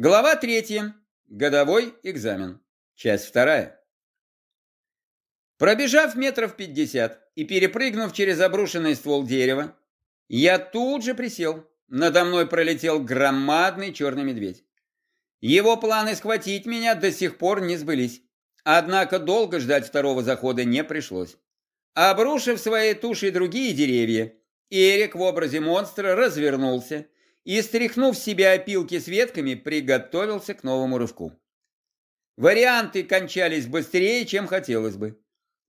Глава третья. Годовой экзамен. Часть вторая. Пробежав метров пятьдесят и перепрыгнув через обрушенный ствол дерева, я тут же присел. Надо мной пролетел громадный черный медведь. Его планы схватить меня до сих пор не сбылись. Однако долго ждать второго захода не пришлось. Обрушив своей тушей другие деревья, Эрик в образе монстра развернулся и, стряхнув с себя опилки с ветками, приготовился к новому рывку. Варианты кончались быстрее, чем хотелось бы.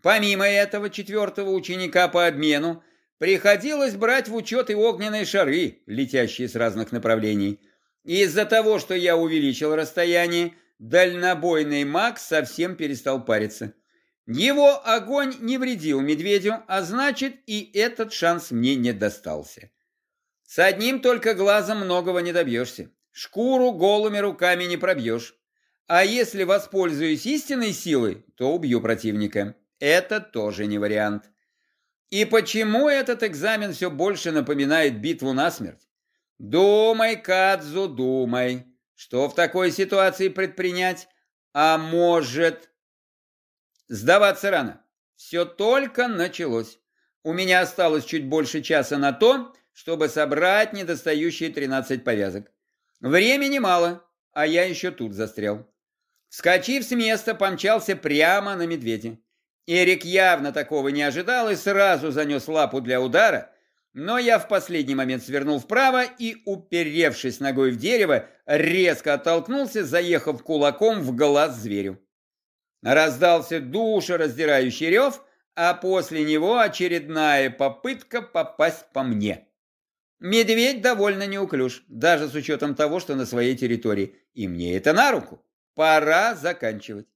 Помимо этого, четвертого ученика по обмену приходилось брать в учет и огненные шары, летящие с разных направлений. Из-за того, что я увеличил расстояние, дальнобойный маг совсем перестал париться. Его огонь не вредил медведю, а значит и этот шанс мне не достался. С одним только глазом многого не добьешься. Шкуру голыми руками не пробьешь. А если воспользуюсь истинной силой, то убью противника. Это тоже не вариант. И почему этот экзамен все больше напоминает битву насмерть? Думай, Кадзу, думай. Что в такой ситуации предпринять? А может... Сдаваться рано. Все только началось. У меня осталось чуть больше часа на то, чтобы собрать недостающие 13 повязок. Времени мало, а я еще тут застрял. Вскочив с места, помчался прямо на медведя. Эрик явно такого не ожидал и сразу занес лапу для удара, но я в последний момент свернул вправо и, уперевшись ногой в дерево, резко оттолкнулся, заехав кулаком в глаз зверю. Раздался душераздирающий рев, а после него очередная попытка попасть по мне. Медведь довольно неуклюж, даже с учетом того, что на своей территории. И мне это на руку. Пора заканчивать.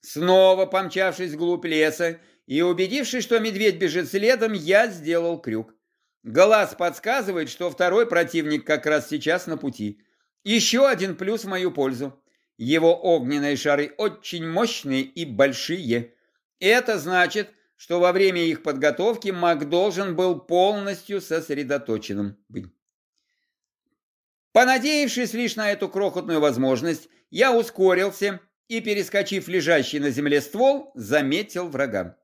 Снова помчавшись вглубь леса и убедившись, что медведь бежит следом, я сделал крюк. Глаз подсказывает, что второй противник как раз сейчас на пути. Еще один плюс в мою пользу. Его огненные шары очень мощные и большие. Это значит, что во время их подготовки маг должен был полностью сосредоточенным быть. Понадеявшись лишь на эту крохотную возможность, я ускорился и, перескочив лежащий на земле ствол, заметил врага.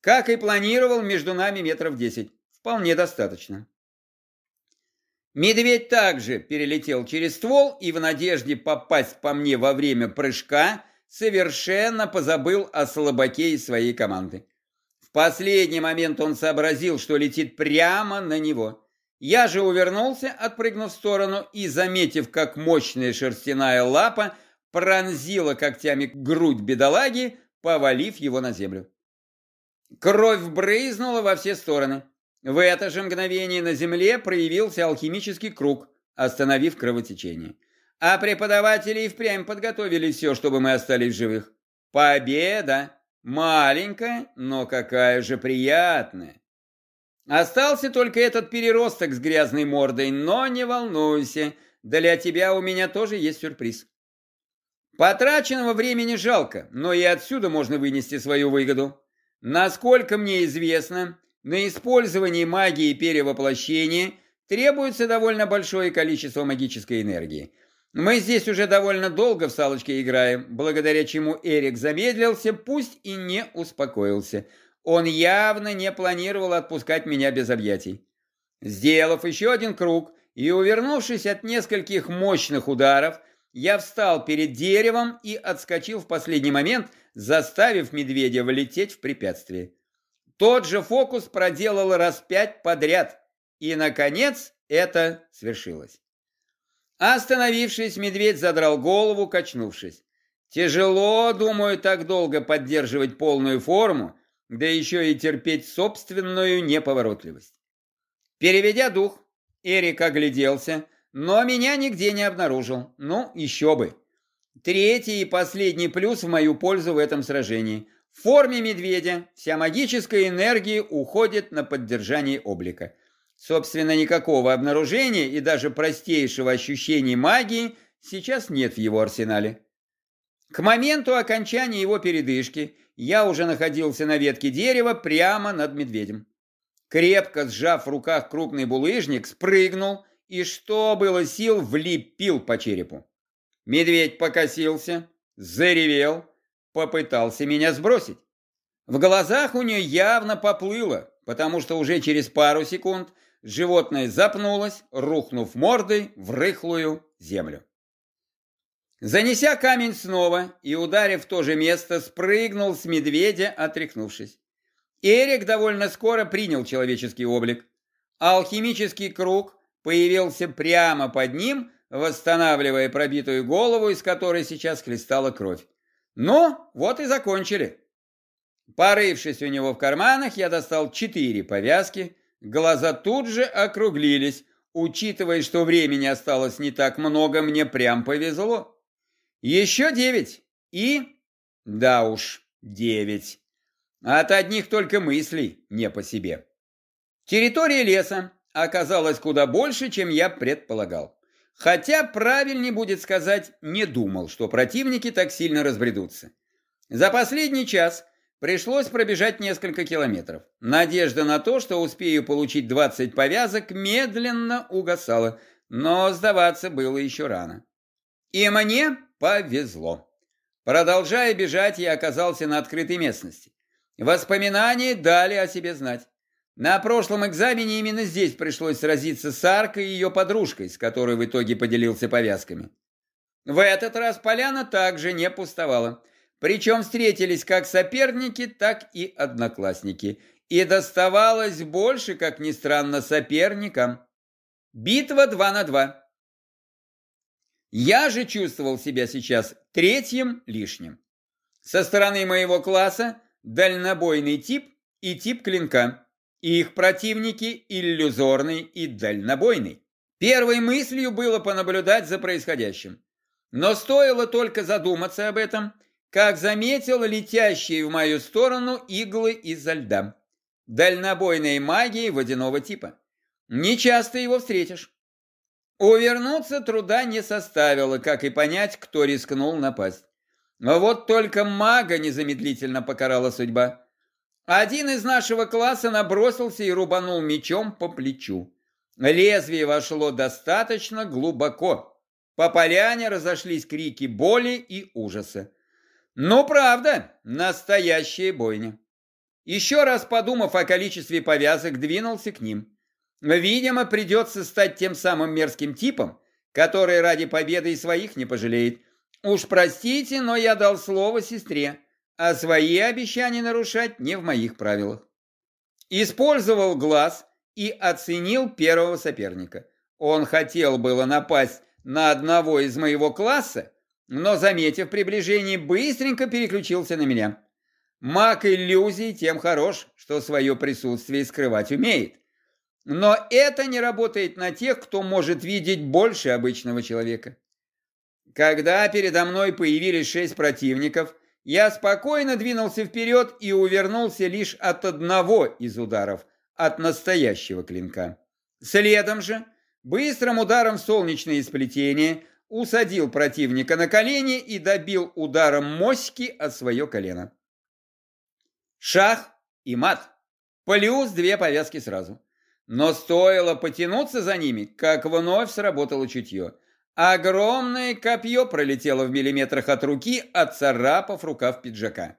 Как и планировал, между нами метров десять. Вполне достаточно. Медведь также перелетел через ствол и в надежде попасть по мне во время прыжка совершенно позабыл о слабаке из своей команды последний момент он сообразил, что летит прямо на него. Я же увернулся, отпрыгнув в сторону и, заметив, как мощная шерстяная лапа пронзила когтями грудь бедолаги, повалив его на землю. Кровь брызнула во все стороны. В это же мгновение на земле проявился алхимический круг, остановив кровотечение. А преподаватели и впрямь подготовили все, чтобы мы остались живых. Победа! Маленькая, но какая же приятная. Остался только этот переросток с грязной мордой, но не волнуйся, для тебя у меня тоже есть сюрприз. Потраченного времени жалко, но и отсюда можно вынести свою выгоду. Насколько мне известно, на использование магии перевоплощения требуется довольно большое количество магической энергии. Мы здесь уже довольно долго в салочке играем, благодаря чему Эрик замедлился, пусть и не успокоился. Он явно не планировал отпускать меня без объятий. Сделав еще один круг и увернувшись от нескольких мощных ударов, я встал перед деревом и отскочил в последний момент, заставив медведя влететь в препятствие. Тот же фокус проделал раз пять подряд, и, наконец, это свершилось. Остановившись, медведь задрал голову, качнувшись. Тяжело, думаю, так долго поддерживать полную форму, да еще и терпеть собственную неповоротливость. Переведя дух, Эрик огляделся, но меня нигде не обнаружил. Ну, еще бы. Третий и последний плюс в мою пользу в этом сражении. В форме медведя вся магическая энергия уходит на поддержание облика. Собственно, никакого обнаружения и даже простейшего ощущения магии сейчас нет в его арсенале. К моменту окончания его передышки я уже находился на ветке дерева прямо над медведем. Крепко сжав в руках крупный булыжник, спрыгнул и, что было сил, влепил по черепу. Медведь покосился, заревел, попытался меня сбросить. В глазах у нее явно поплыло, потому что уже через пару секунд животное запнулось, рухнув мордой в рыхлую землю. Занеся камень снова и ударив в то же место, спрыгнул с медведя, отряхнувшись. Эрик довольно скоро принял человеческий облик. Алхимический круг появился прямо под ним, восстанавливая пробитую голову, из которой сейчас хлестала кровь. Ну, вот и закончили. Порывшись у него в карманах, я достал четыре повязки. Глаза тут же округлились. Учитывая, что времени осталось не так много, мне прям повезло. Еще девять. И... Да уж, девять. От одних только мыслей не по себе. Территория леса оказалась куда больше, чем я предполагал. Хотя правильнее будет сказать, не думал, что противники так сильно разбредутся. За последний час пришлось пробежать несколько километров. Надежда на то, что успею получить 20 повязок, медленно угасала, но сдаваться было еще рано. И мне повезло. Продолжая бежать, я оказался на открытой местности. Воспоминания дали о себе знать. На прошлом экзамене именно здесь пришлось сразиться с Аркой и ее подружкой, с которой в итоге поделился повязками. В этот раз поляна также не пустовала. Причем встретились как соперники, так и одноклассники. И доставалось больше, как ни странно, соперникам. Битва 2 на 2. Я же чувствовал себя сейчас третьим лишним. Со стороны моего класса дальнобойный тип и тип клинка. Их противники иллюзорный и дальнобойный. Первой мыслью было понаблюдать за происходящим. Но стоило только задуматься об этом, как заметил летящие в мою сторону иглы изо льда. Дальнобойной магии водяного типа. Не часто его встретишь. Увернуться труда не составило, как и понять, кто рискнул напасть. Но вот только мага незамедлительно покарала судьба. Один из нашего класса набросился и рубанул мечом по плечу. Лезвие вошло достаточно глубоко. По поляне разошлись крики боли и ужаса. Ну, правда, настоящая бойня. Еще раз подумав о количестве повязок, двинулся к ним. Видимо, придется стать тем самым мерзким типом, который ради победы и своих не пожалеет. Уж простите, но я дал слово сестре, а свои обещания нарушать не в моих правилах. Использовал глаз и оценил первого соперника. Он хотел было напасть на одного из моего класса, но, заметив приближение, быстренько переключился на меня. Маг иллюзий тем хорош, что свое присутствие скрывать умеет. Но это не работает на тех, кто может видеть больше обычного человека. Когда передо мной появились шесть противников, я спокойно двинулся вперед и увернулся лишь от одного из ударов, от настоящего клинка. Следом же, быстрым ударом солнечное сплетение, усадил противника на колени и добил ударом моськи от свое колено. Шах и мат. Плюс две повязки сразу. Но стоило потянуться за ними, как вновь сработало чутье. Огромное копье пролетело в миллиметрах от руки, отцарапав рукав пиджака.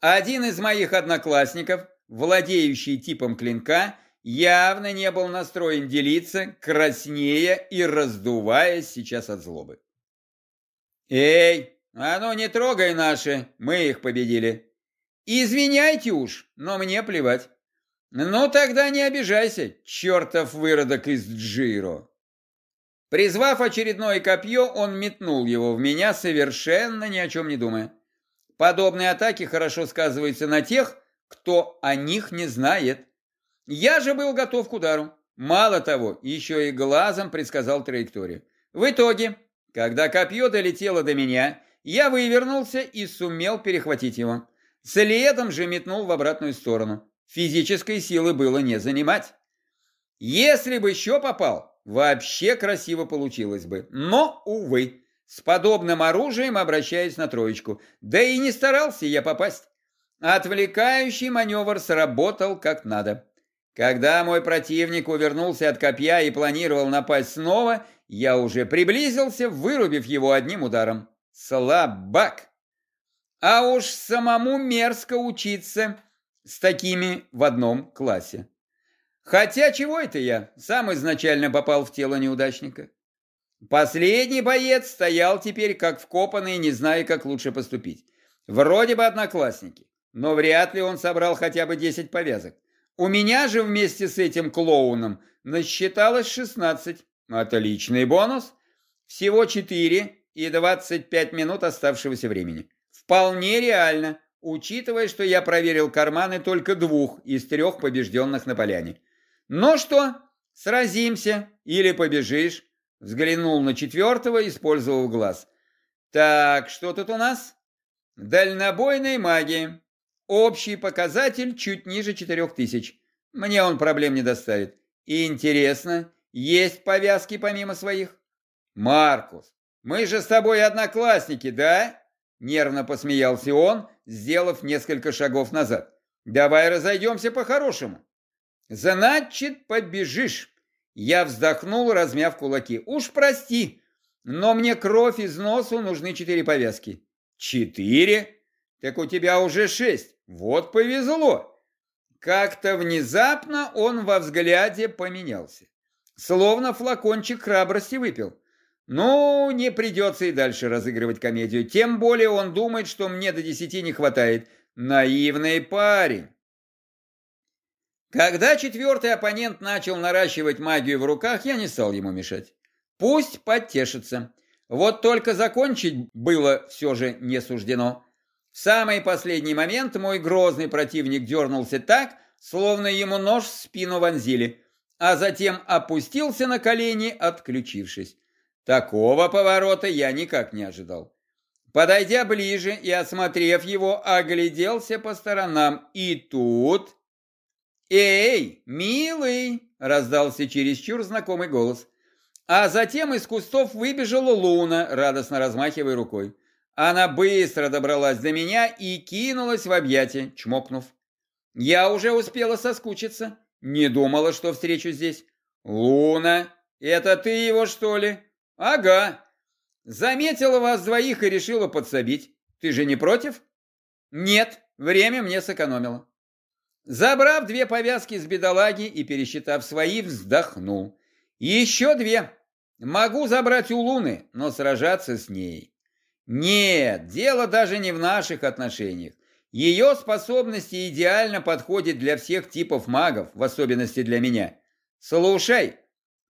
Один из моих одноклассников, владеющий типом клинка, явно не был настроен делиться, краснея и раздуваясь сейчас от злобы. «Эй, а ну не трогай наши, мы их победили!» «Извиняйте уж, но мне плевать. «Ну тогда не обижайся, чертов выродок из Джиро!» Призвав очередное копье, он метнул его в меня, совершенно ни о чем не думая. Подобные атаки хорошо сказываются на тех, кто о них не знает. Я же был готов к удару. Мало того, еще и глазом предсказал траекторию. В итоге, когда копье долетело до меня, я вывернулся и сумел перехватить его. Следом же метнул в обратную сторону. Физической силы было не занимать. Если бы еще попал, вообще красиво получилось бы. Но, увы, с подобным оружием обращаюсь на троечку. Да и не старался я попасть. Отвлекающий маневр сработал как надо. Когда мой противник увернулся от копья и планировал напасть снова, я уже приблизился, вырубив его одним ударом. Слабак! А уж самому мерзко учиться с такими в одном классе. Хотя чего это я? Сам изначально попал в тело неудачника. Последний боец стоял теперь как вкопанный, не зная, как лучше поступить. Вроде бы одноклассники, но вряд ли он собрал хотя бы 10 повязок. У меня же вместе с этим клоуном насчиталось 16. Отличный бонус. Всего 4 и 25 минут оставшегося времени. Вполне реально, учитывая, что я проверил карманы только двух из трех побежденных на поляне. «Ну что, сразимся или побежишь?» Взглянул на четвертого, использовав глаз. «Так, что тут у нас?» «Дальнобойной магии. Общий показатель чуть ниже четырех тысяч. Мне он проблем не доставит. И интересно, есть повязки помимо своих?» «Маркус, мы же с тобой одноклассники, да?» Нервно посмеялся он, сделав несколько шагов назад. «Давай разойдемся по-хорошему». «Значит, побежишь!» Я вздохнул, размяв кулаки. «Уж прости, но мне кровь из носу нужны четыре повязки». «Четыре? Так у тебя уже шесть. Вот повезло!» Как-то внезапно он во взгляде поменялся. Словно флакончик храбрости выпил. Ну, не придется и дальше разыгрывать комедию. Тем более он думает, что мне до десяти не хватает. Наивный парень. Когда четвертый оппонент начал наращивать магию в руках, я не стал ему мешать. Пусть потешится. Вот только закончить было все же не суждено. В самый последний момент мой грозный противник дернулся так, словно ему нож в спину вонзили, а затем опустился на колени, отключившись. Такого поворота я никак не ожидал. Подойдя ближе и осмотрев его, огляделся по сторонам, и тут... «Эй, милый!» – раздался чересчур знакомый голос. А затем из кустов выбежала Луна, радостно размахивая рукой. Она быстро добралась до меня и кинулась в объятия, чмокнув. Я уже успела соскучиться. Не думала, что встречу здесь. «Луна, это ты его, что ли?» «Ага. Заметила вас двоих и решила подсобить. Ты же не против?» «Нет, время мне сэкономило». Забрав две повязки с бедолаги и пересчитав свои, вздохнул. Еще две. Могу забрать у Луны, но сражаться с ней. Нет, дело даже не в наших отношениях. Ее способности идеально подходят для всех типов магов, в особенности для меня. Слушай,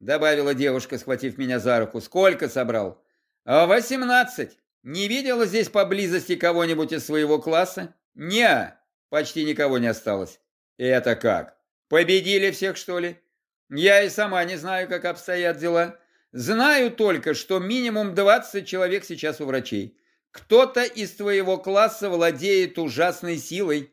добавила девушка, схватив меня за руку, сколько собрал? Восемнадцать. Не видела здесь поблизости кого-нибудь из своего класса? Не, почти никого не осталось. «Это как? Победили всех, что ли? Я и сама не знаю, как обстоят дела. Знаю только, что минимум 20 человек сейчас у врачей. Кто-то из твоего класса владеет ужасной силой.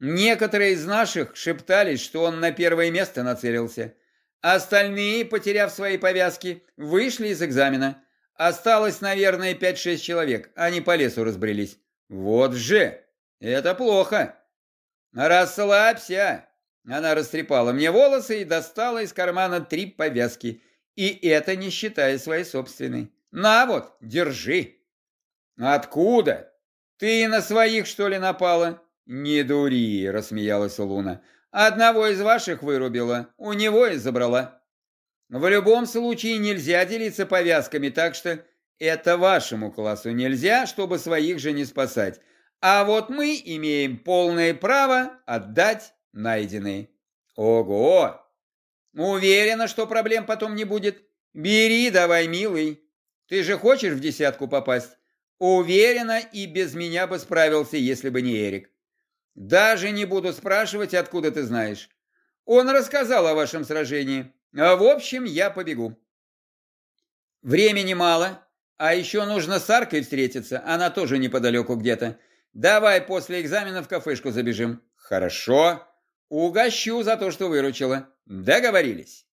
Некоторые из наших шептались, что он на первое место нацелился. Остальные, потеряв свои повязки, вышли из экзамена. Осталось, наверное, 5-6 человек. Они по лесу разбрелись. Вот же! Это плохо. «Расслабься!» Она растрепала мне волосы и достала из кармана три повязки. И это не считая своей собственной. «На вот, держи!» «Откуда? Ты на своих, что ли, напала?» «Не дури!» – рассмеялась Луна. «Одного из ваших вырубила, у него и забрала. В любом случае нельзя делиться повязками, так что это вашему классу нельзя, чтобы своих же не спасать. А вот мы имеем полное право отдать найденные. Ого! Уверена, что проблем потом не будет. Бери давай, милый. Ты же хочешь в десятку попасть? Уверена, и без меня бы справился, если бы не Эрик. Даже не буду спрашивать, откуда ты знаешь. Он рассказал о вашем сражении. А в общем, я побегу. Времени мало, а еще нужно с Аркой встретиться, она тоже неподалеку где-то. Давай после экзамена в кафешку забежим. Хорошо. Угощу за то, что выручила. Договорились.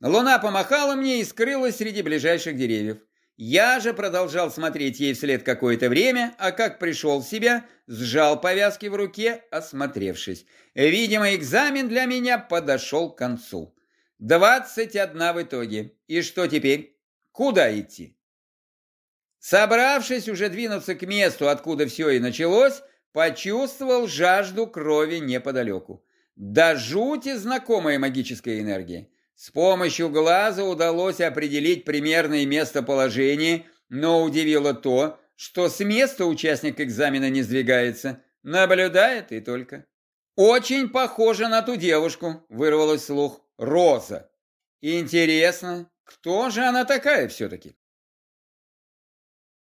Луна помахала мне и скрылась среди ближайших деревьев. Я же продолжал смотреть ей вслед какое-то время, а как пришел в себя, сжал повязки в руке, осмотревшись. Видимо, экзамен для меня подошел к концу. Двадцать одна в итоге. И что теперь? Куда идти? Собравшись уже двинуться к месту, откуда все и началось, почувствовал жажду крови неподалеку. До жути знакомая магическая энергия. С помощью глаза удалось определить примерное местоположение, но удивило то, что с места участник экзамена не сдвигается, наблюдает и только. «Очень похоже на ту девушку», — вырвалось слух. «Роза». «Интересно, кто же она такая все-таки?»